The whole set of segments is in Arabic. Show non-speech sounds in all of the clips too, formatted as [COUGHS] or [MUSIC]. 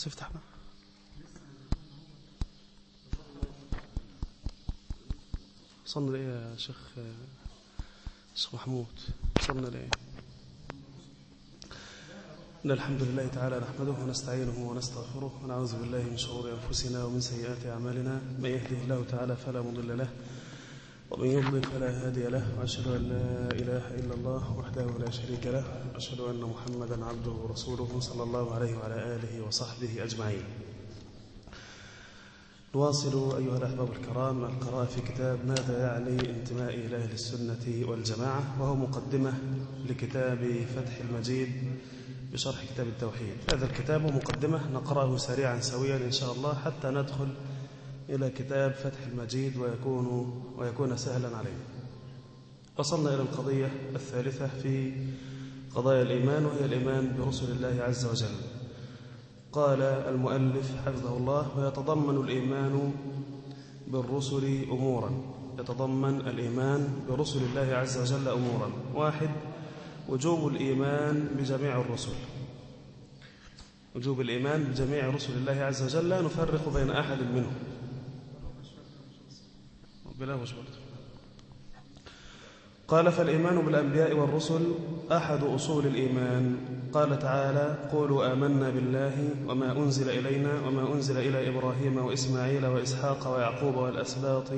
خلاص افتحنا وصلنا لإيه يا شيخ شيخ محمود؟ وصلنا لإيه؟ إن الحمد لله تعالى نحمده ونستعينه ونستغفره ونعوذ بالله من شرور أنفسنا ومن سيئات أعمالنا. من يهده الله تعالى فلا مضل له ومن يضلل فلا هادي له وأشهد أن لا إله إلا الله وحده لا شريك له وأشهد أن محمدا عبده ورسوله صلى الله عليه وعلى آله وصحبه أجمعين. نواصل أيها الأحباب الكرام القراءة في كتاب ماذا يعني انتماء إلى أهل السنة والجماعة وهو مقدمة لكتاب فتح المجيد بشرح كتاب التوحيد. هذا الكتاب مقدمة نقرأه سريعا سويا إن شاء الله حتى ندخل إلى كتاب فتح المجيد ويكون, ويكون سهلا علينا. وصلنا إلى القضية الثالثة في قضايا الإيمان وهي الإيمان برسل الله عز وجل. قال المؤلف حفظه الله ويتضمن الإيمان بالرسل أمورا. يتضمن الإيمان برسل الله عز وجل أمورا. واحد وجوب الإيمان بجميع الرسل. وجوب الإيمان بجميع رسل الله عز وجل لا نفرق بين أحد منهم. بلا مش برضه. قال فالإيمان بالأنبياء والرسل أحد أصول الإيمان. قال تعالى قولوا آمنا بالله وما أنزل إلينا وما أنزل إلى إبراهيم وإسماعيل وإسحاق ويعقوب والأسباط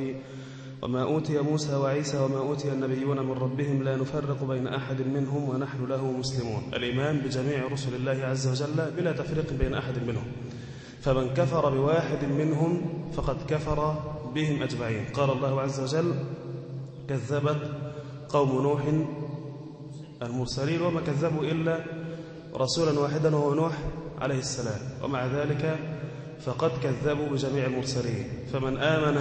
وما أوتي موسى وعيسى وما أوتي النبيون من ربهم لا نفرق بين أحد منهم ونحن له مسلمون. الإيمان بجميع رسل الله عز وجل بلا تفريق بين أحد منهم. فمن كفر بواحد منهم فقد كفر بهم أجمعين. قال الله عز وجل كذبت قوم نوح المرسلين وما كذبوا إلا رسولا واحدا وهو نوح عليه السلام. ومع ذلك فقد كذبوا بجميع المرسلين. فمن آمن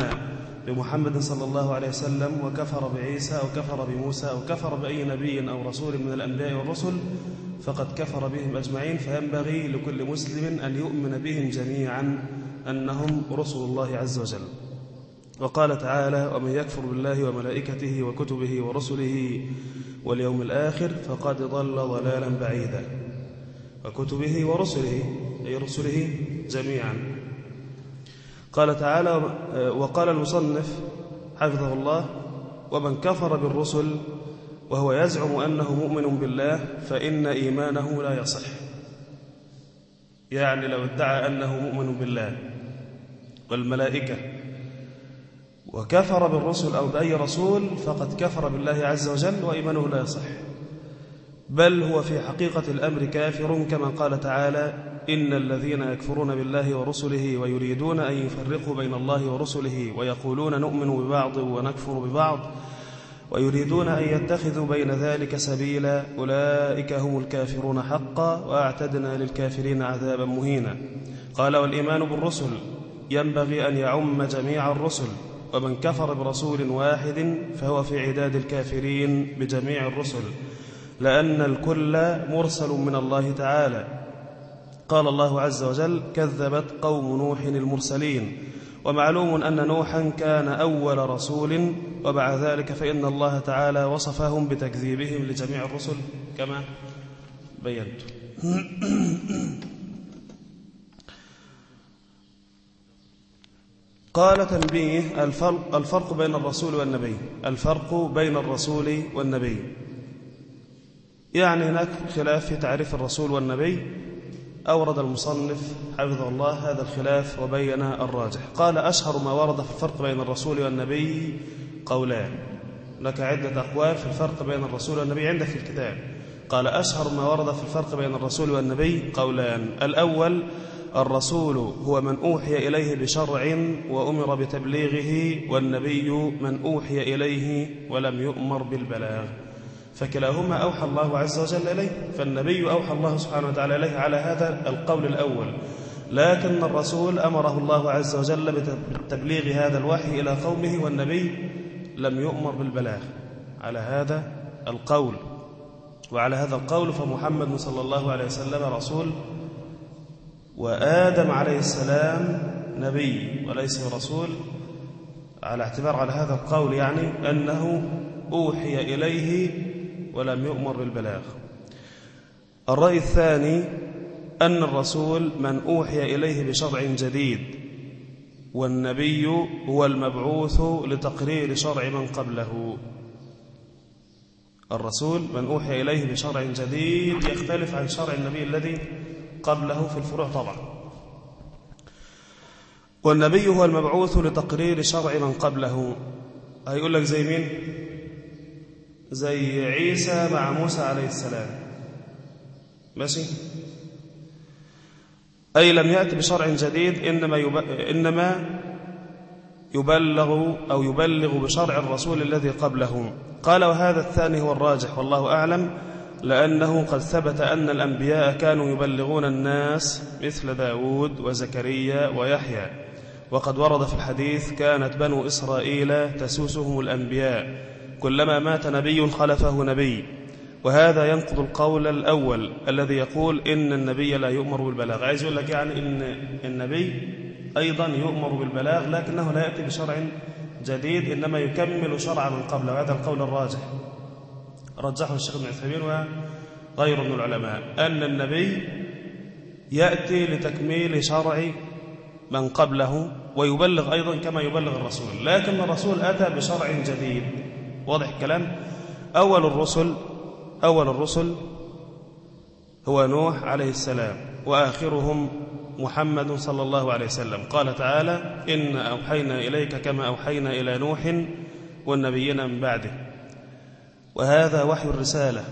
بمحمد صلى الله عليه وسلم وكفر بعيسى أو كفر بموسى أو كفر بأي نبي أو رسول من الأنبياء والرسل فقد كفر بهم أجمعين. فينبغي لكل مسلم أن يؤمن بهم جميعا أنهم رسل الله عز وجل. وقال تعالى ومن يكفر بالله وملائكته وكتبه ورسله واليوم الآخر فقد ضل ضلالا بعيدا. وكتبه ورسله أي رسله جميعا. قال تعالى وقال المصنف حفظه الله ومن كفر بالرسل وهو يزعم أنه مؤمن بالله فإن إيمانه لا يصح. يعني لو ادعى أنه مؤمن بالله والملائكة وكفر بالرسل أو بأي رسول فقد كفر بالله عز وجل وإيمانه لا يصح. بل هو في حقيقة الأمر كافر كما قال تعالى إن الذين يكفرون بالله ورسله ويريدون أن يفرقوا بين الله ورسله ويقولون نؤمن ببعض ونكفر ببعض ويريدون أن يتخذوا بين ذلك سبيلا أولئك هم الكافرون حقا وأعتدنا للكافرين عذابا مهينا. قال والإيمان بالرسل ينبغي أن يعم جميع الرسل. ومن كفر برسول واحد فهو في عداد الكافرين بجميع الرسل لأن الكل مرسل من الله تعالى. قال الله عز وجل كذبت قوم نوح المرسلين ومعلوم أن نوحا كان أول رسول وبعد ذلك فإن الله تعالى وصفهم بتكذيبهم لجميع الرسل كما بينت. [CLEARS THROAT] قال تنبيه الفرق, الفرق بين الرسول والنبي. الفرق بين الرسول والنبي. يعني هناك خلاف في تعريف الرسول والنبي. أورد المصنف حفظه الله هذا الخلاف وبين الراجح. قال أشهر ما ورد في الفرق بين الرسول والنبي قولان. لك عدة أقوال في الفرق بين الرسول والنبي عندك في الكتاب. قال أشهر ما ورد في الفرق بين الرسول والنبي قولان. الأول الرسول هو من أوحي إليه بشرع وأمر بتبليغه والنبي من أوحي إليه ولم يؤمر بالبلاغ. فكلاهما أوحى الله عز وجل إليه فالنبي أوحى الله سبحانه وتعالى إليه على هذا القول الأول. لكن الرسول أمره الله عز وجل بتبليغ هذا الوحي إلى قومه والنبي لم يؤمر بالبلاغ. على هذا القول. وعلى هذا القول فمحمد صلى الله عليه وسلم رسول وآدم عليه السلام نبي وليس رسول على اعتبار على هذا القول يعني أنه أوحي إليه ولم يؤمر بالبلاغ. الرأي الثاني أن الرسول من أوحي إليه بشرع جديد والنبي هو المبعوث لتقرير شرع من قبله. الرسول من أوحي إليه بشرع جديد يختلف عن شرع النبي الذي قبله في الفروع طبعا. والنبي هو المبعوث لتقرير شرع من قبله. هيقول لك زي مين؟ زي عيسى مع موسى عليه السلام. ماشي؟ أي لم يأتي بشرع جديد إنما, يب... إنما يبلغ أو يبلغ بشرع الرسول الذي قبله. قال وهذا الثاني هو الراجح والله أعلم. لأنه قد ثبت أن الأنبياء كانوا يبلغون الناس مثل داود وزكريا ويحيى. وقد ورد في الحديث كانت بنو إسرائيل تسوسهم الأنبياء. كلما مات نبي خلفه نبي. وهذا ينقض القول الأول الذي يقول إن النبي لا يؤمر بالبلاغ. عايز يقول لك يعني إن النبي أيضا يؤمر بالبلاغ لكنه لا يأتي بشرع جديد إنما يكمل شرع من قبله وهذا القول الراجح. رجحه الشيخ ابن عثيمين وغيره من العلماء أن النبي يأتي لتكميل شرع من قبله ويبلغ أيضا كما يبلغ الرسول لكن الرسول أتى بشرع جديد. واضح الكلام؟ أول الرسل أول الرسل هو نوح عليه السلام وآخرهم محمد صلى الله عليه وسلم. قال تعالى إن أوحينا إليك كما أوحينا إلى نوح والنبيين من بعده. وهذا وحي الرسالة.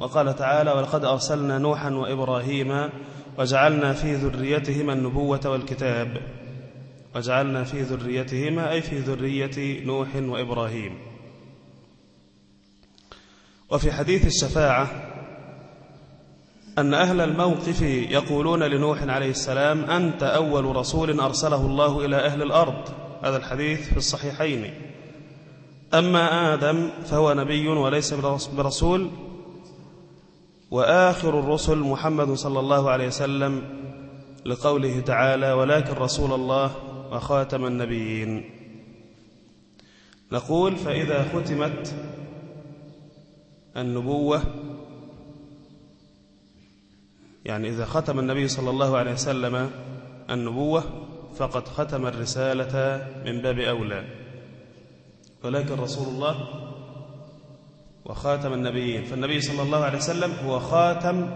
وقال تعالى ولقد أرسلنا نوحا وإبراهيم وجعلنا في ذريتهما النبوة والكتاب. وجعلنا في ذريتهما أي في ذرية نوح وإبراهيم. وفي حديث الشفاعة أن أهل الموقف يقولون لنوح عليه السلام أنت أول رسول أرسله الله إلى أهل الأرض. هذا الحديث في الصحيحين. أما آدم فهو نبي وليس برسول وآخر الرسل محمد صلى الله عليه وسلم لقوله تعالى ولكن رسول الله وخاتم النبيين نقول فإذا ختمت النبوة يعني إذا ختم النبي صلى الله عليه وسلم النبوة فقد ختم الرسالة من باب أولى. ولكن رسول الله وخاتم النبيين. فالنبي صلى الله عليه وسلم هو خاتم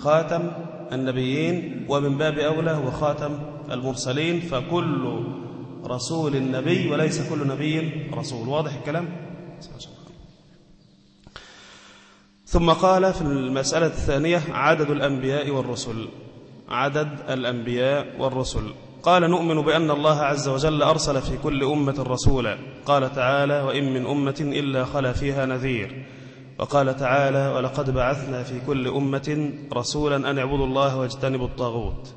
خاتم النبيين ومن باب أولى هو خاتم المرسلين. فكل رسول نبي وليس كل نبي رسول. واضح الكلام؟ ثم قال في المسألة الثانية عدد الأنبياء والرسل. عدد الأنبياء والرسل. قال نؤمن بأن الله عز وجل أرسل في كل أمة رسولا. قال تعالى وإن من أمة إلا خلا فيها نذير وقال تعالى ولقد بعثنا في كل أمة رسولا أن اعبدوا الله واجتنبوا الطاغوت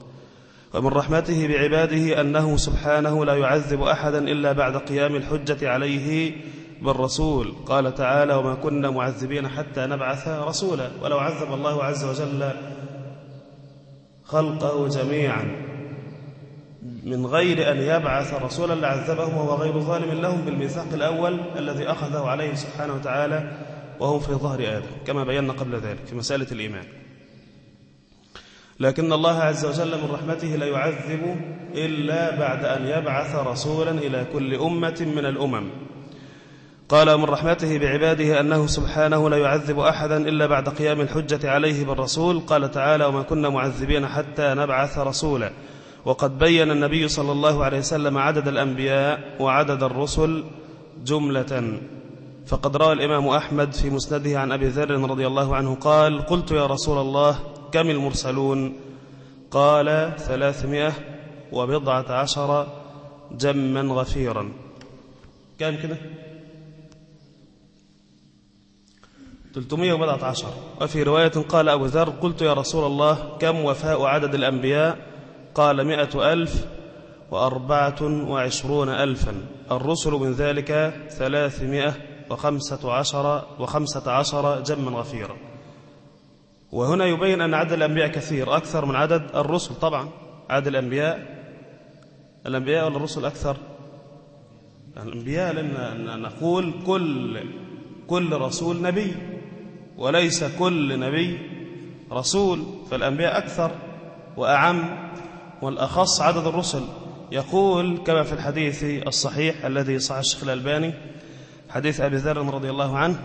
ومن رحمته بعباده أنه سبحانه لا يعذب أحدا إلا بعد قيام الحجة عليه بالرسول. قال تعالى وما كنا معذبين حتى نبعث رسولا ولو عذب الله عز وجل خلقه جميعا. من غير أن يبعث رسولا لعذبهم وهو غير ظالم لهم بالميثاق الأول الذي أخذه عليه سبحانه وتعالى وهم في ظهر آدم كما بينا قبل ذلك في مسألة الإيمان. لكن الله عز وجل من رحمته لا يعذب إلا بعد أن يبعث رسولا إلى كل أمة من الأمم. قال من رحمته بعباده أنه سبحانه لا يعذب أحدا إلا بعد قيام الحجة عليه بالرسول. قال تعالى وما كنا معذبين حتى نبعث رسولا. وقد بين النبي صلى الله عليه وسلم عدد الأنبياء وعدد الرسل جملة. فقد روى الإمام أحمد في مسنده عن أبي ذر رضي الله عنه قال قلت يا رسول الله كم المرسلون؟ قال ثلاثمائة وبضعة عشر جما غفيرا. كم كده؟ 314 وفي رواية قال أبو ذر قلت يا رسول الله كم وفاء عدد الأنبياء قال مئة ألف وأربعة وعشرون ألفا. الرسل من ذلك ثلاثمائة وخمسة عشر, وخمسة عشر جما غفيرا. وهنا يبين أن عدد الأنبياء كثير أكثر من عدد الرسل طبعا. عدد الأنبياء الأنبياء ولا الرسل أكثر؟ الأنبياء لأن نقول كل كل رسول نبي وليس كل نبي رسول فالأنبياء أكثر وأعم. والأخص عدد الرسل. يقول كما في الحديث الصحيح الذي صح الشيخ الألباني حديث أبي ذر رضي الله عنه.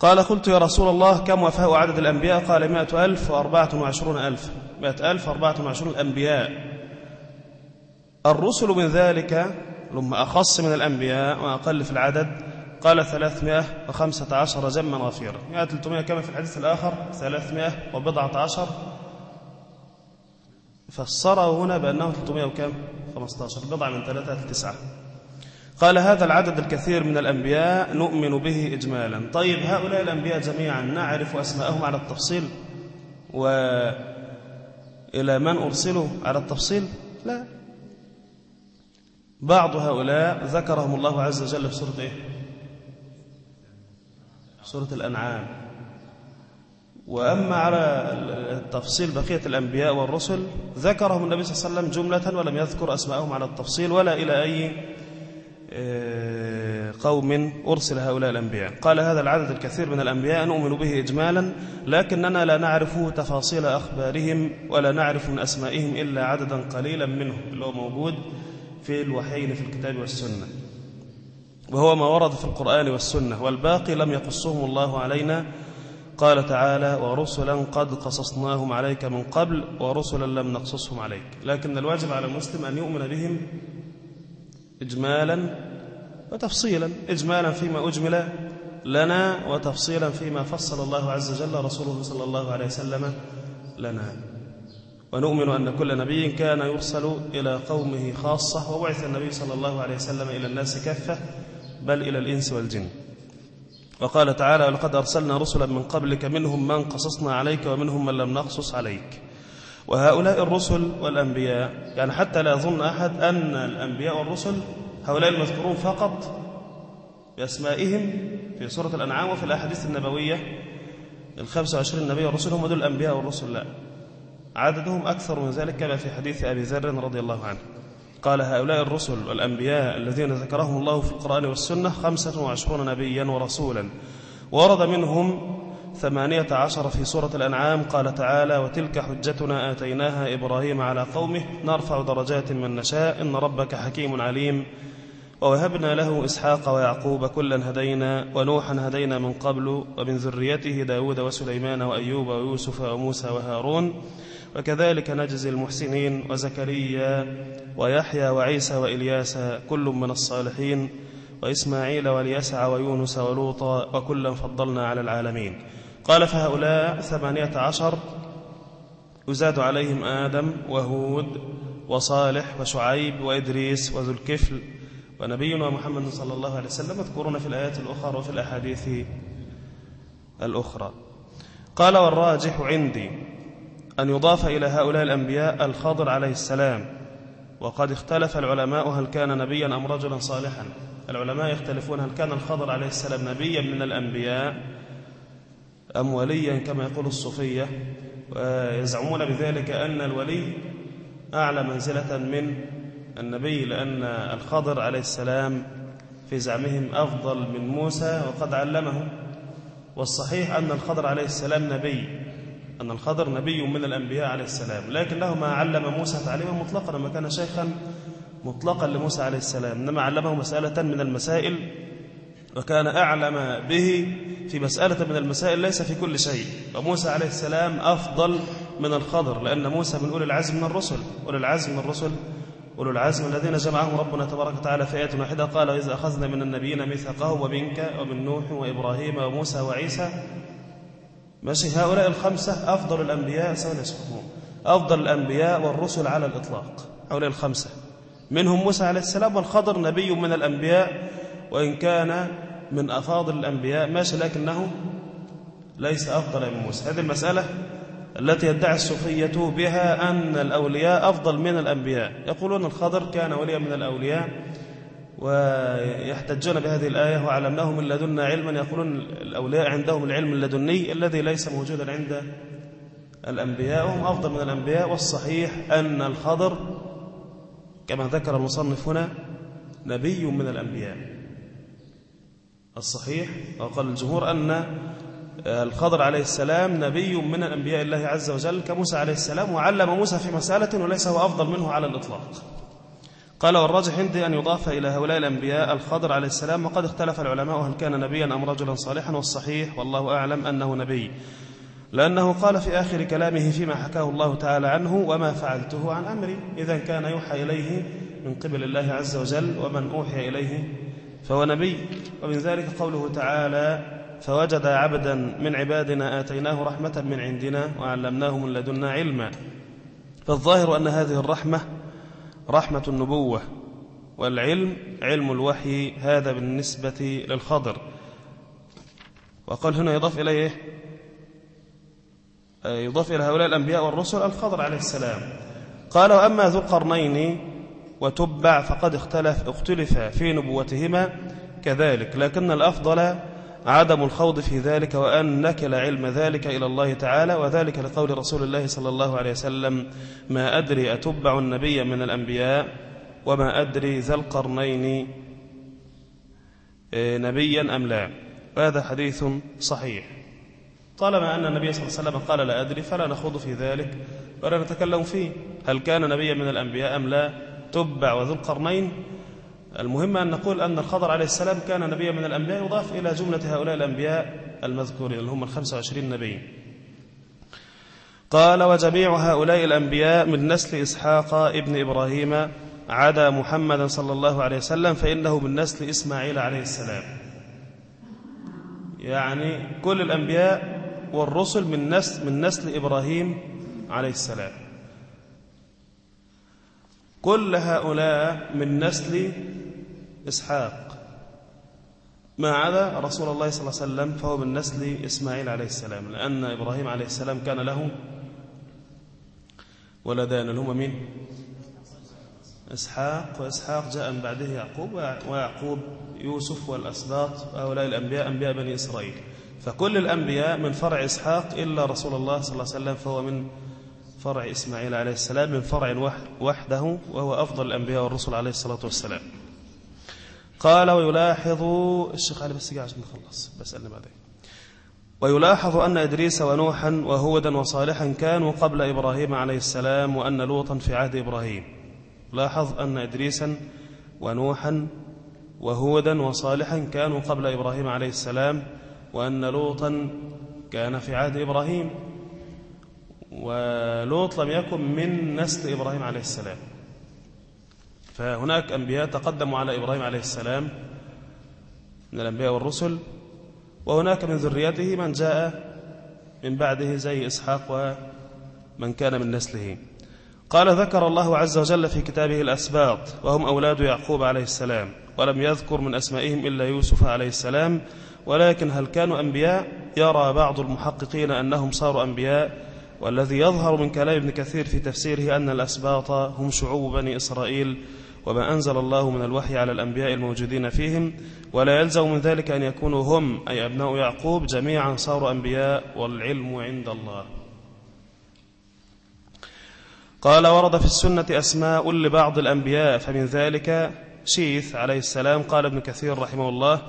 قال قلت يا رسول الله كم وفاء عدد الأنبياء؟ قال مائة ألف وأربعة وعشرون ألف. مائة ألف وأربعة وعشرون أنبياء الرسل من ذلك لما أخص من الأنبياء وأقل في العدد قال ثلاثمائة وخمسة عشر جما غفيرا. مائة تلتمائة كما في الحديث الآخر ثلاثمائة وبضعة عشر فسره هنا بأنه 300 وكم 15 بضع من ثلاثة لتسعة قال هذا العدد الكثير من الأنبياء نؤمن به إجمالا. طيب هؤلاء الأنبياء جميعا نعرف أسماءهم على التفصيل؟ وإلى من أرسلوا على التفصيل؟ لا. بعض هؤلاء ذكرهم الله عز وجل في سورة إيه؟ سورة الأنعام. وأما على التفصيل بقية الأنبياء والرسل ذكرهم النبي صلى الله عليه وسلم جملة ولم يذكر أسماءهم على التفصيل ولا إلى أي قوم أرسل هؤلاء الأنبياء. قال هذا العدد الكثير من الأنبياء نؤمن به إجمالا لكننا لا نعرف تفاصيل أخبارهم ولا نعرف من أسمائهم إلا عددا قليلا منهم اللي هو موجود في الوحيين في الكتاب والسنة. وهو ما ورد في القرآن والسنة والباقي لم يقصهم الله علينا قال تعالى ورسلا قد قصصناهم عليك من قبل ورسلا لم نقصصهم عليك. لكن الواجب على المسلم أن يؤمن بهم إجمالا وتفصيلا إجمالا فيما أجمل لنا وتفصيلا فيما فصل الله عز وجل رسوله صلى الله عليه وسلم لنا. ونؤمن أن كل نبي كان يرسل إلى قومه خاصة وبعث النبي صلى الله عليه وسلم إلى الناس كافة بل إلى الإنس والجن. وقال تعالى ولقد أرسلنا رسلا من قبلك منهم من قصصنا عليك ومنهم من لم نقصص عليك. وهؤلاء الرسل والأنبياء يعني حتى لا يظن أحد أن الأنبياء والرسل هؤلاء المذكورون فقط بأسمائهم في سورة الأنعام وفي الأحاديث النبوية. الخمسة وعشرين نبي والرسل هم دول الأنبياء والرسل لا. عددهم أكثر من ذلك كما في حديث أبي ذر رضي الله عنه. قال هؤلاء الرسل والأنبياء الذين ذكرهم الله في القرآن والسنة خمسة وعشرون نبيا ورسولا. ورد منهم ثمانية عشر في سورة الأنعام قال تعالى وتلك حجتنا آتيناها إبراهيم على قومه نرفع درجات من نشاء إن ربك حكيم عليم. ووهبنا له إسحاق ويعقوب كلا هدينا ونوحا هدينا من قبل ومن ذريته داود وسليمان وأيوب ويوسف وموسى وهارون. وكذلك نجزي المحسنين وزكريا ويحيى وعيسى وإلياس كل من الصالحين وإسماعيل واليسع ويونس ولوطا وكلا فضلنا على العالمين. قال فهؤلاء ثمانية عشر يزاد عليهم آدم وهود وصالح وشعيب وإدريس وذو الكفل ونبينا محمد صلى الله عليه وسلم مذكورون في الآيات الأخرى وفي الأحاديث الأخرى. قال والراجح عندي أن يضاف إلى هؤلاء الأنبياء الخضر عليه السلام. وقد اختلف العلماء هل كان نبيا أم رجلا صالحا. العلماء يختلفون هل كان الخضر عليه السلام نبيا من الأنبياء أم وليا كما يقول الصوفية. ويزعمون بذلك أن الولي أعلى منزلة من النبي لأن الخضر عليه السلام في زعمهم أفضل من موسى وقد علمه. والصحيح أن الخضر عليه السلام نبي. أن الخضر نبي من الأنبياء عليه السلام. لكنه ما علم موسى تعليما مطلقا لما كان شيخا مطلقا لموسى عليه السلام. إنما علمه مسألة من المسائل وكان أعلم به في مسألة من المسائل ليس في كل شيء. وموسى عليه السلام أفضل من الخضر لأن موسى من أولي العزم من الرسل. أولي العزم من الرسل أولو العزم الذين جمعهم ربنا تبارك وتعالى في آية واحدة. قال إذا أخذنا من النبيين ميثاقهم ومنك ومن نوح وإبراهيم وموسى وعيسى ماشي هؤلاء الخمسة أفضل الأنبياء سواء اسمهم أفضل الأنبياء والرسل على الإطلاق. هؤلاء الخمسة. منهم موسى عليه السلام والخضر نبي من الأنبياء وإن كان من أفاضل الأنبياء ماشي لكنه ليس أفضل من موسى. هذه المسألة التي يدعي الصوفية بها أن الأولياء أفضل من الأنبياء. يقولون الخضر كان وليا من الأولياء ويحتجون بهذه الآية وعلمناه من لدنا علما. يقولون الأولياء عندهم العلم اللدني الذي ليس موجودا عند الأنبياء هم أفضل من الأنبياء. والصحيح أن الخضر كما ذكر المصنف هنا نبي من الأنبياء. الصحيح وقال الجمهور أن الخضر عليه السلام نبي من الأنبياء الله عز وجل كموسى عليه السلام وعلم موسى في مسألة وليس هو أفضل منه على الإطلاق. قال والراجح عندي أن يضاف إلى هؤلاء الأنبياء الخضر عليه السلام وقد اختلف العلماء هل كان نبيا أم رجلا صالحا والصحيح والله أعلم أنه نبي. لأنه قال في آخر كلامه فيما حكاه الله تعالى عنه وما فعلته عن أمري. إذا كان يوحى إليه من قبل الله عز وجل ومن أوحي إليه فهو نبي. ومن ذلك قوله تعالى فوجد عبدا من عبادنا آتيناه رحمة من عندنا وعلمناه من لدنا علما. فالظاهر أن هذه الرحمة رحمة النبوة والعلم علم الوحي هذا بالنسبة للخضر. وقال هنا يضاف إليه يضاف إلى هؤلاء الأنبياء والرسل الخضر عليه السلام. قال وأما ذو القرنين وتبع فقد اختلف اختلف في نبوتهما كذلك لكن الأفضل عدم الخوض في ذلك وأن نكل علم ذلك إلى الله تعالى وذلك لقول رسول الله صلى الله عليه وسلم ما أدري أتبع النبي من الأنبياء وما أدري ذا القرنين آه، نبيا أم لا. وهذا حديث صحيح. طالما أن النبي صلى الله عليه وسلم قال لا أدري فلا نخوض في ذلك ولا نتكلم فيه. هل كان نبيا من الأنبياء أم لا؟ تبع وذو القرنين المهم أن نقول أن الخضر عليه السلام كان نبيا من الأنبياء يضاف إلى جملة هؤلاء الأنبياء المذكورين اللي هم الخمسة وعشرين نبي قال وجميع هؤلاء الأنبياء من نسل إسحاق ابن إبراهيم عدا محمد صلى الله عليه وسلم فإنه من نسل إسماعيل عليه السلام. يعني كل الأنبياء والرسل من نسل, من نسل إبراهيم عليه السلام. كل هؤلاء من نسل إسحاق. ما عدا رسول الله صلى الله عليه وسلم فهو من نسل إسماعيل عليه السلام لأن إبراهيم عليه السلام كان له ولدان اللي هما مين؟ إسحاق. وإسحاق جاء من بعده يعقوب ويعقوب يوسف والأسباط وهؤلاء الأنبياء أنبياء بني إسرائيل. فكل الأنبياء من فرع إسحاق إلا رسول الله صلى الله عليه وسلم فهو من فرع إسماعيل عليه السلام من فرع وحده وهو أفضل الأنبياء والرسل عليه الصلاة والسلام. قال ويلاحظ الشيخ علي بس عشان نخلص بسألني بعدين ويلاحظ أن إدريس ونوحا وهودا وصالحا كانوا قبل إبراهيم عليه السلام وأن لوطا في عهد إبراهيم. لاحظ أن إدريسا ونوحا وهودا وصالحا كانوا قبل إبراهيم عليه السلام وأن لوطا كان في عهد إبراهيم. ولوط لم يكن من نسل إبراهيم عليه السلام. فهناك أنبياء تقدموا على إبراهيم عليه السلام من الأنبياء والرسل وهناك من ذريته من جاء من بعده زي إسحاق ومن كان من نسله. قال ذكر الله عز وجل في كتابه الأسباط وهم أولاد يعقوب عليه السلام ولم يذكر من أسمائهم إلا يوسف عليه السلام ولكن هل كانوا أنبياء؟ يرى بعض المحققين أنهم صاروا أنبياء والذي يظهر من كلام ابن كثير في تفسيره أن الأسباط هم شعوب بني إسرائيل وما أنزل الله من الوحي على الأنبياء الموجودين فيهم ولا يلزم من ذلك أن يكونوا هم أي أبناء يعقوب جميعا صاروا أنبياء والعلم عند الله. قال ورد في السنة أسماء لبعض الأنبياء فمن ذلك شيث عليه السلام. قال ابن كثير رحمه الله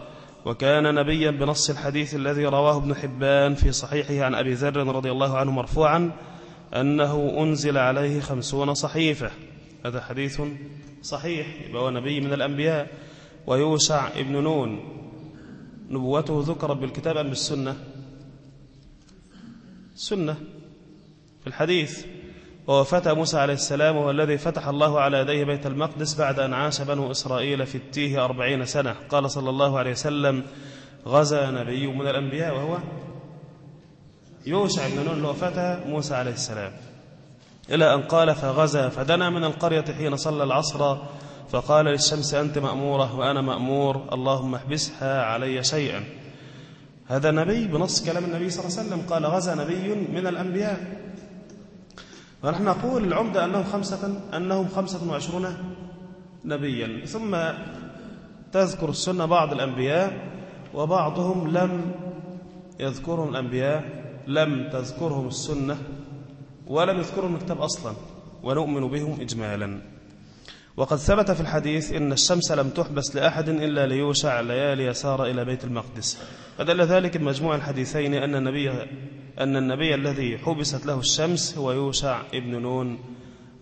وكان نبيا بنص الحديث الذي رواه ابن حبان في صحيحه عن أبي ذر رضي الله عنه مرفوعا أنه أنزل عليه خمسون صحيفة. هذا حديث صحيح. يبقى هو نبي من الأنبياء. ويوشع ابن نون. نبوته ذكرت بالكتاب أم بالسنة؟ سنة. في الحديث. وهو فتى موسى عليه السلام وهو الذي فتح الله على يديه بيت المقدس بعد أن عاش بنو إسرائيل في التيه أربعين سنة. قال صلى الله عليه وسلم غزا نبي من الأنبياء. وهو يوشع بن نون. هو فتى موسى عليه السلام. إلى أن قال فغزا فدنا من القرية حين صلى العصر فقال للشمس أنت مأمورة وأنا مأمور اللهم احبسها علي شيئا. هذا نبي بنص كلام النبي صلى الله عليه وسلم قال غزا نبي من الأنبياء. ونحن نقول العمدة أنهم خمسة, أنهم خمسة وعشرون نبيا. ثم تذكر السنة بعض الأنبياء وبعضهم لم يذكرهم الأنبياء لم تذكرهم السنة. ولم يذكرهم الكتاب أصلا ونؤمن بهم إجمالا. وقد ثبت في الحديث إن الشمس لم تحبس لأحد إلا ليوشع ليالي سار إلى بيت المقدس. فدل ذلك بمجموع الحديثين أن النبي, أن النبي الذي حبست له الشمس هو يوشع ابن نون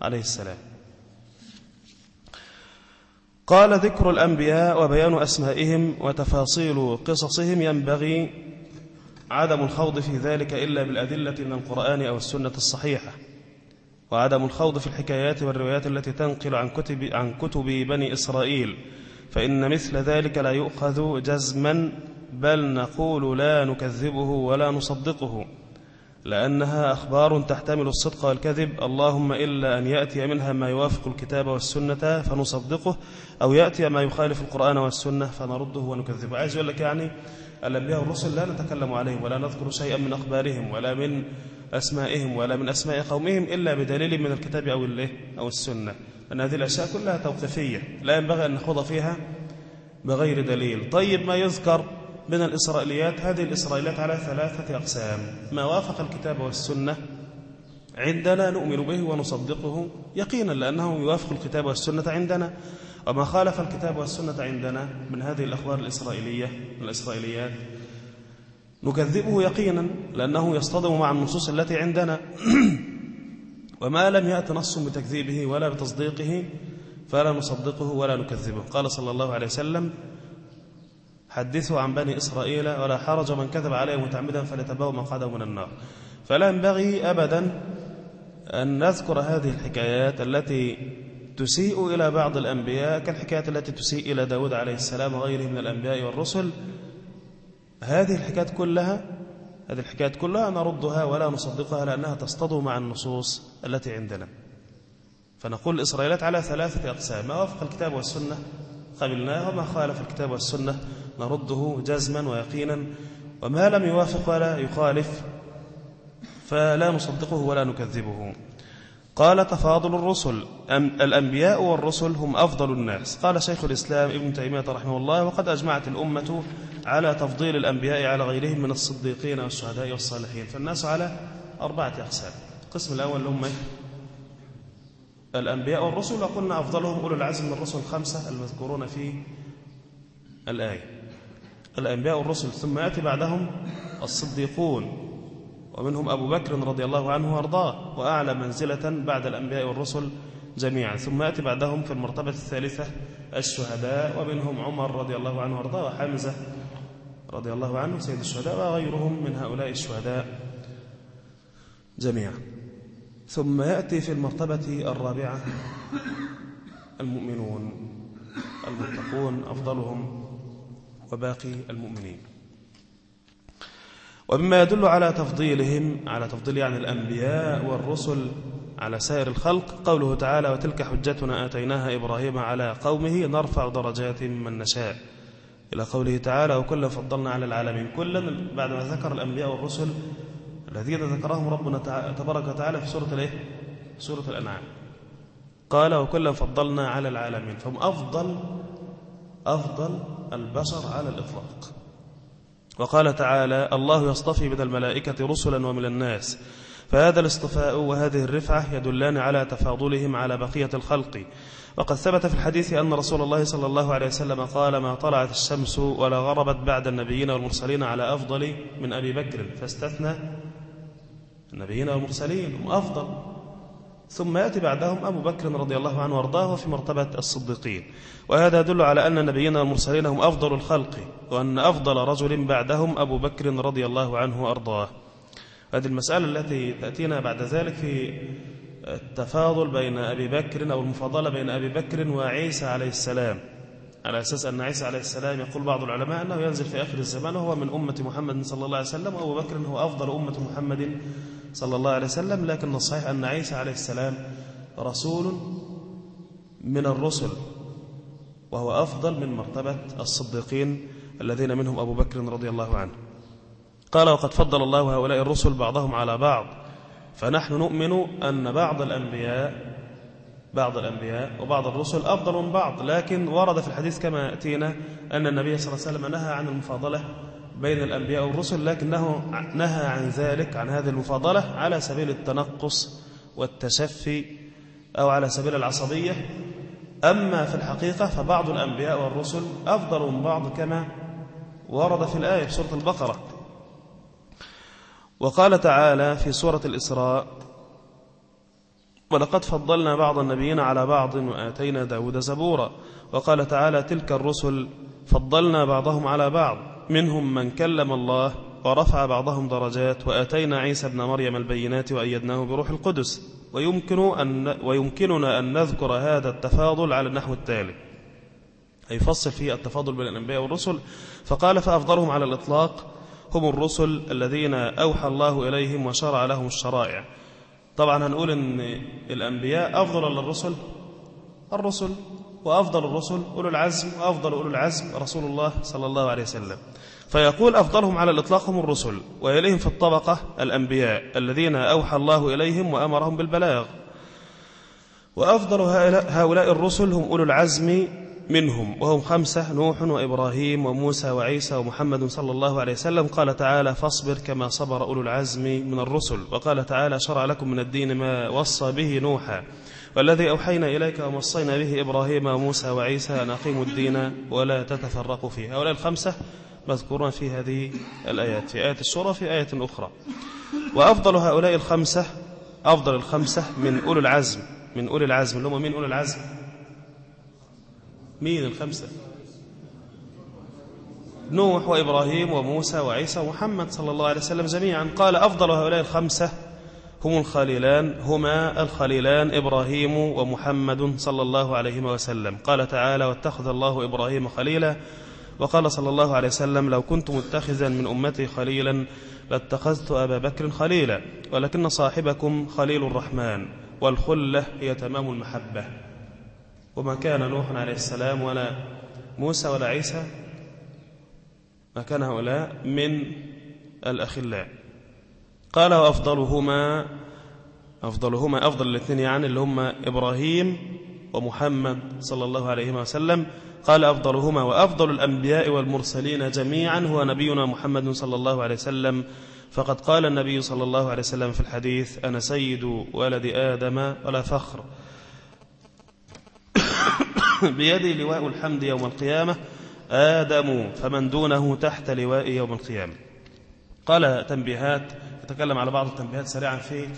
عليه السلام. قال ذكر الأنبياء وبيان أسمائهم وتفاصيل قصصهم ينبغي عدم الخوض في ذلك إلا بالأدلة من القرآن أو السنة الصحيحة. وعدم الخوض في الحكايات والروايات التي تنقل عن كتب, عن كتب بني إسرائيل. فإن مثل ذلك لا يؤخذ جزما بل نقول لا نكذبه ولا نصدقه. لأنها أخبار تحتمل الصدق والكذب. اللهم إلا أن يأتي منها ما يوافق الكتاب والسنة فنصدقه أو يأتي ما يخالف القرآن والسنة فنرده ونكذبه. عايز يقول لك يعني الأنبياء والرسل لا نتكلم عليهم ولا نذكر شيئا من أخبارهم ولا من أسمائهم ولا من أسماء قومهم إلا بدليل من الكتاب أو أو السنة. أن هذه الأشياء كلها توقيفية. لا ينبغي أن نخوض فيها بغير دليل. طيب ما يذكر من الإسرائيليات؟ هذه الإسرائيليات على ثلاثة أقسام. ما وافق الكتاب والسنة عندنا نؤمن به ونصدقه يقينا لأنه يوافق الكتاب والسنة عندنا. وما خالف الكتاب والسنة عندنا من هذه الأخبار الإسرائيلية الإسرائيليات نكذبه يقينا لأنه يصطدم مع النصوص التي عندنا. [CLEARS THROAT] وما لم يأت نص بتكذيبه ولا بتصديقه فلا نصدقه ولا نكذبه. قال صلى الله عليه وسلم حدثوا عن بني إسرائيل ولا حرج من كذب عليه متعمدا فليتبوأ مقعده من النار. فلا ينبغي أبدا أن نذكر هذه الحكايات التي تسيء إلى بعض الأنبياء كالحكايات التي تسيء إلى داود عليه السلام وغيره من الأنبياء والرسل. هذه الحكايات كلها هذه الحكايات كلها نردها ولا نصدقها لأنها تصطدم مع النصوص التي عندنا. فنقول الإسرائيلات على ثلاثة أقسام ما وفق الكتاب والسنة؟ قبلناه وما خالف الكتاب والسنة؟ نرده جزما ويقينا. وما لم يوافق ولا يخالف فلا نصدقه ولا نكذبه. قال تفاضل الرسل. الأنبياء والرسل هم أفضل الناس. قال شيخ الإسلام ابن تيمية رحمه الله وقد أجمعت الأمة على تفضيل الأنبياء على غيرهم من الصديقين والشهداء والصالحين. فالناس على أربعة أقسام. القسم الأول هم الأنبياء والرسل وقلنا أفضلهم أولو العزم من الرسل الخمسة المذكورون في الآية. الأنبياء والرسل ثم يأتي بعدهم الصديقون. ومنهم أبو بكر رضي الله عنه وأرضاه وأعلى منزلة بعد الأنبياء والرسل جميعا. ثم يأتي بعدهم في المرتبة الثالثة الشهداء ومنهم عمر رضي الله عنه وأرضاه وحمزة رضي الله عنه سيد الشهداء وغيرهم من هؤلاء الشهداء جميعا. ثم يأتي في المرتبة الرابعة المؤمنون المتقون أفضلهم وباقي المؤمنين. ومما يدل على تفضيلهم على تفضيل يعني الأنبياء والرسل على سائر الخلق. قوله تعالى وتلك حجتنا آتيناها إبراهيم على قومه نرفع درجات من نشاء. إلى قوله تعالى وكلا فضلنا على العالمين. كلا بعدما ذكر الأنبياء والرسل الذين ذكرهم ربنا تبارك وتعالى في سورة الإيه؟ سورة الأنعام. قال وكلا فضلنا على العالمين. فهم أفضل أفضل البشر على الإطلاق. وقال تعالى الله يصطفي من الملائكة رسلا ومن الناس. فهذا الاصطفاء وهذه الرفعة يدلان على تفاضلهم على بقية الخلق. وقد ثبت في الحديث أن رسول الله صلى الله عليه وسلم قال ما طلعت الشمس ولا غربت بعد النبيين والمرسلين على أفضل من أبي بكر فاستثنى النبيين والمرسلين. هم أفضل ثم يأتي بعدهم أبو بكر رضي الله عنه وأرضاه في مرتبة الصديقين. وهذا يدل على أن النبيين والمرسلين هم أفضل الخلق وأن أفضل رجل بعدهم أبو بكر رضي الله عنه وأرضاه. هذه المسألة التي تأتينا بعد ذلك في التفاضل بين أبي بكر أو المفاضلة بين أبي بكر وعيسى عليه السلام. على أساس أن عيسى عليه السلام يقول بعض العلماء أنه ينزل في آخر الزمان وهو من أمة محمد صلى الله عليه وسلم وأبو بكر هو أفضل أمة محمد صلى الله عليه وسلم لكن الصحيح أن عيسى عليه السلام رسول من الرسل وهو أفضل من مرتبة الصديقين الذين منهم أبو بكر رضي الله عنه. قال وقد فضل الله هؤلاء الرسل بعضهم على بعض فنحن نؤمن أن بعض الأنبياء بعض الأنبياء وبعض الرسل أفضل من بعض لكن ورد في الحديث كما يأتينا أن النبي صلى الله عليه وسلم نهى عن المفاضلة بين الأنبياء والرسل لكنه نهى عن ذلك عن هذه المفاضلة على سبيل التنقص والتشفي أو على سبيل العصبية. أما في الحقيقة فبعض الأنبياء والرسل أفضل من بعض كما ورد في الآية في سورة البقرة. وقال تعالى في سورة الإسراء ولقد فضلنا بعض النبيين على بعض وآتينا داود زبورا. وقال تعالى تلك الرسل فضلنا بعضهم على بعض. منهم من كلم الله ورفع بعضهم درجات وآتينا عيسى ابن مريم البينات وأيدناه بروح القدس ويمكن أن ويمكننا أن نذكر هذا التفاضل على النحو التالي. أي فصل فيه التفاضل بين الأنبياء والرسل. فقال فأفضلهم على الإطلاق هم الرسل الذين أوحى الله إليهم وشرع لهم الشرائع. طبعا هنقول أن الأنبياء أفضل ولا الرسل الرسل. وأفضل الرسل أولو العزم وأفضل أولو العزم رسول الله صلى الله عليه وسلم. فيقول أفضلهم على الإطلاق هم الرسل وإليهم في الطبقة الأنبياء الذين أوحى الله إليهم وأمرهم بالبلاغ. وأفضل هؤلاء الرسل هم أولو العزم منهم وهم خمسة نوح وإبراهيم وموسى وعيسى ومحمد صلى الله عليه وسلم. قال تعالى فاصبر كما صبر أولو العزم من الرسل. وقال تعالى شرع لكم من الدين ما وصى به نوحا. والذي أوحينا إليك ومصينا به إبراهيم وموسى وعيسى أن أقيموا الدين ولا تتفرقوا فيه. هؤلاء الخمسة مذكورون في هذه الآيات في آية السورة في آية أخرى. وأفضل هؤلاء الخمسة أفضل الخمسة من أولي العزم. من أولي العزم. اللي هم مين أولي العزم؟ مين الخمسة؟ نوح وإبراهيم وموسى وعيسى ومحمد صلى الله عليه وسلم جميعا. قال أفضل هؤلاء الخمسة هم الخليلان هما الخليلان إبراهيم ومحمد صلى الله عليه وسلم. قال تعالى واتخذ الله إبراهيم خليلا. وقال صلى الله عليه وسلم لو كنت متخذا من أمتي خليلا لاتخذت أبا بكر خليلا ولكن صاحبكم خليل الرحمن والخلة هي تمام المحبة. وما كان نوح عليه السلام ولا موسى ولا عيسى ما كان هؤلاء من الأخلاء. قال وأفضلهما أفضلهما أفضل الاثنين يعني اللي هم إبراهيم ومحمد صلى الله عليه وسلم. قال أفضلهما وأفضل الأنبياء والمرسلين جميعا هو نبينا محمد صلى الله عليه وسلم. فقد قال النبي صلى الله عليه وسلم في الحديث أنا سيد ولد آدم ولا فخر. [COUGHS] بيدي لواء الحمد يوم القيامة آدم فمن دونه تحت لواء يوم القيامة. قال تنبيهات يتكلم على بعض التنبيهات سريعا في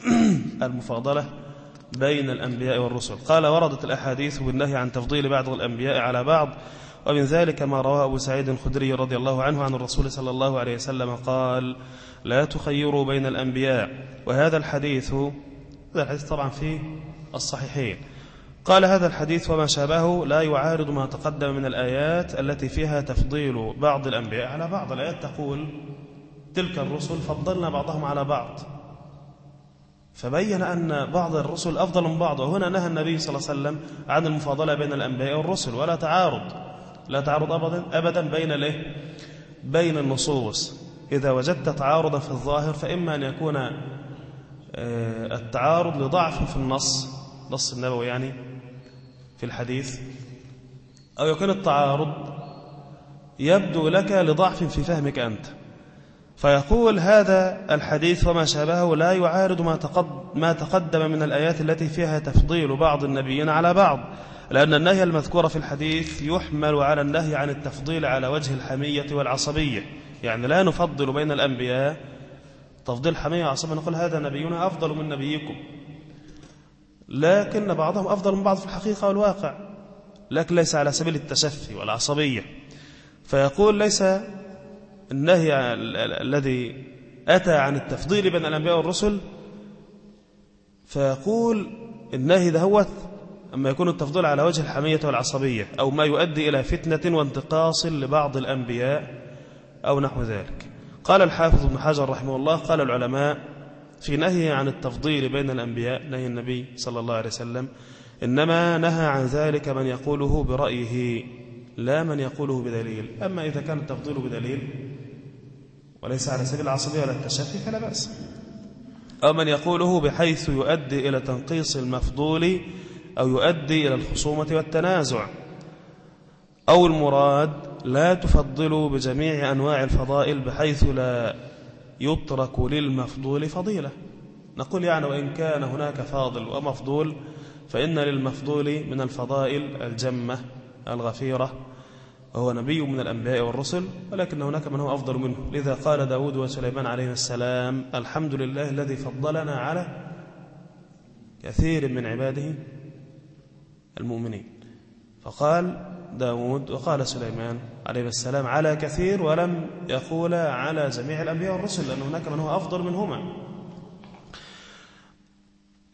[CLEARS THROAT] المفاضلة بين الأنبياء والرسل. قال وردت الأحاديث بالنهي عن تفضيل بعض الأنبياء على بعض ومن ذلك ما رواه أبو سعيد الخدري رضي الله عنه عن الرسول صلى الله عليه وسلم قال لا تخيروا بين الأنبياء وهذا الحديث هذا الحديث طبعا في الصحيحين. قال هذا الحديث وما شابهه لا يعارض ما تقدم من الآيات التي فيها تفضيل بعض الأنبياء على بعض. الآيات تقول تلك الرسل فضلنا بعضهم على بعض. فبين أن بعض الرسل أفضل من بعض وهنا نهى النبي صلى الله عليه وسلم عن المفاضلة بين الأنبياء والرسل ولا تعارض لا تعارض أبدا, أبدا بين الايه بين النصوص. إذا وجدت تعارضا في الظاهر فإما أن يكون التعارض لضعف في النص نص النبوي يعني في الحديث أو يكون التعارض يبدو لك لضعف في فهمك أنت. فيقول هذا الحديث وما شابهه لا يعارض ما, ما تقدم من الآيات التي فيها تفضيل بعض النبيين على بعض. لأن النهي المذكور في الحديث يحمل على النهي عن التفضيل على وجه الحمية والعصبية. يعني لا نفضل بين الأنبياء تفضيل حمية وعصبية نقول هذا نبينا أفضل من نبيكم. لكن بعضهم أفضل من بعض في الحقيقة والواقع. لكن ليس على سبيل التشفي والعصبية. فيقول ليس النهي الذي أتى عن التفضيل بين الأنبياء والرسل فيقول النهي دهوت أما يكون التفضيل على وجه الحمية والعصبية أو ما يؤدي إلى فتنة وانتقاص لبعض الأنبياء أو نحو ذلك. قال الحافظ ابن حجر رحمه الله قال العلماء في نهي عن التفضيل بين الأنبياء نهي النبي صلى الله عليه وسلم إنما نهى عن ذلك من يقوله برأيه. لا من يقوله بدليل. أما إذا كان التفضيل بدليل وليس على سبيل العصبية ولا التشفي فلا بأس. أو من يقوله بحيث يؤدي إلى تنقيص المفضول أو يؤدي إلى الخصومة والتنازع. أو المراد لا تفضلوا بجميع أنواع الفضائل بحيث لا يترك للمفضول فضيلة. نقول يعني وإن كان هناك فاضل ومفضول فإن للمفضول من الفضائل الجمة. الغفيرة وهو نبي من الأنبياء والرسل ولكن هناك من هو أفضل منه. لذا قال داود وسليمان عليه السلام الحمد لله الذي فضلنا على كثير من عباده المؤمنين. فقال داود وقال سليمان عليه السلام على كثير ولم يقول على جميع الأنبياء والرسل لأن هناك من هو أفضل منهما.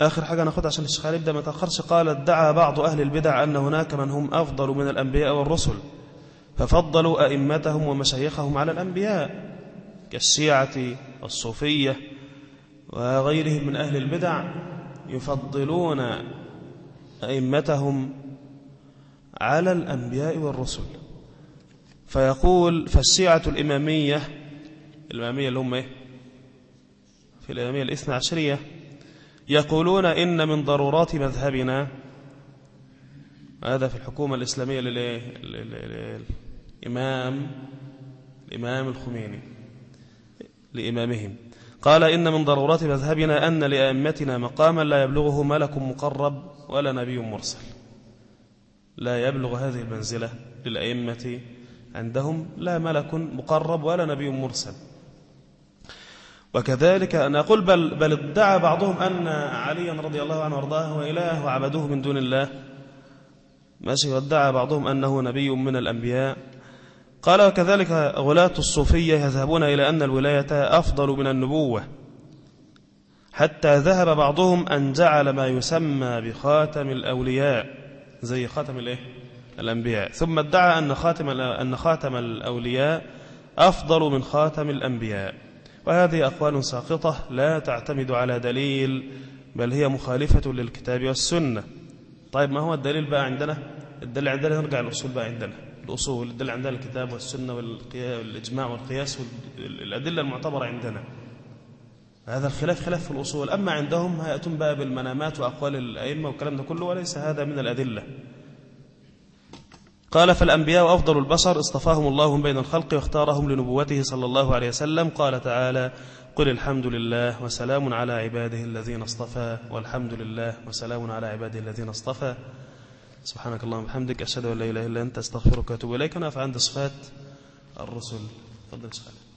آخر حاجة ناخدها عشان الشيخ يبدأ ما تأخرش قال ادعى بعض أهل البدع أن هناك من هم أفضل من الأنبياء والرسل ففضلوا أئمتهم ومشايخهم على الأنبياء كالشيعة والصوفية وغيرهم من أهل البدع يفضلون أئمتهم على الأنبياء والرسل فيقول فالشيعة الإمامية الإمامية اللي هم إيه؟ في الإمامية الإثنى عشرية يقولون إن من ضرورات مذهبنا هذا في الحكومة الإسلامية للإمام الإمام الخميني لإمامهم. قال إن من ضرورات مذهبنا أن لأئمتنا مقاما لا يبلغه ملك مقرب ولا نبي مرسل. لا يبلغ هذه المنزلة للأئمة عندهم لا ملك مقرب ولا نبي مرسل. وكذلك أنا أقول بل, بل ادعى بعضهم أن عليا رضي الله عنه وأرضاه هو إله وعبدوه من دون الله. ماشي وادعى بعضهم أنه نبي من الأنبياء. قال وكذلك غلاة الصوفية يذهبون إلى أن الولاية أفضل من النبوة. حتى ذهب بعضهم أن جعل ما يسمى بخاتم الأولياء زي خاتم الإيه؟ الأنبياء. ثم ادعى أن خاتم, أن خاتم الأولياء أفضل من خاتم الأنبياء. وهذه أقوال ساقطة لا تعتمد على دليل بل هي مخالفة للكتاب والسنة. طيب ما هو الدليل بقى عندنا؟ الدليل عندنا نرجع الأصول بقى عندنا. الأصول الدليل عندنا الكتاب والسنة والإجماع والقياس والأدلة المعتبرة عندنا. هذا الخلاف خلاف في الأصول. أما عندهم هيأتون بقى بالمنامات وأقوال الأئمة والكلام ده كله وليس هذا من الأدلة. قال فالأنبياء أفضل البشر اصطفاهم الله من بين الخلق واختارهم لنبوته صلى الله عليه وسلم. قال تعالى قل الحمد لله وسلام على عباده الذين اصطفى والحمد لله وسلام على عباده الذين اصطفى. سبحانك اللهم وبحمدك أشهد أن لا إله إلا أنت أستغفرك وأتوب إليك. أنا فعند صفات الرسل. تفضل سؤالك